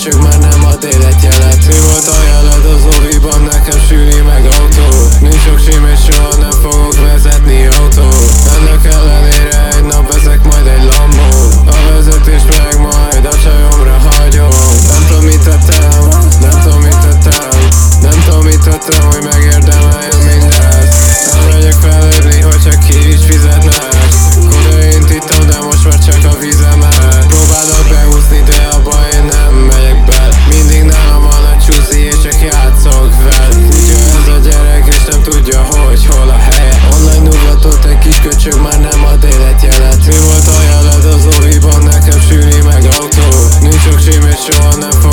Értsük már nem ad télet jelet Mi volt ajánlat az oviban nekem süli meg autó. Nincs sok sim és soha nem fogok vezetni autó. Ennek ellenére egy nap veszek majd egy lambó A vezetés meg majd a csajomra hagyom. Nem tudom mit tettem, nem tudom mit tettem Nem tudom mit tettem, hogy megér миллионов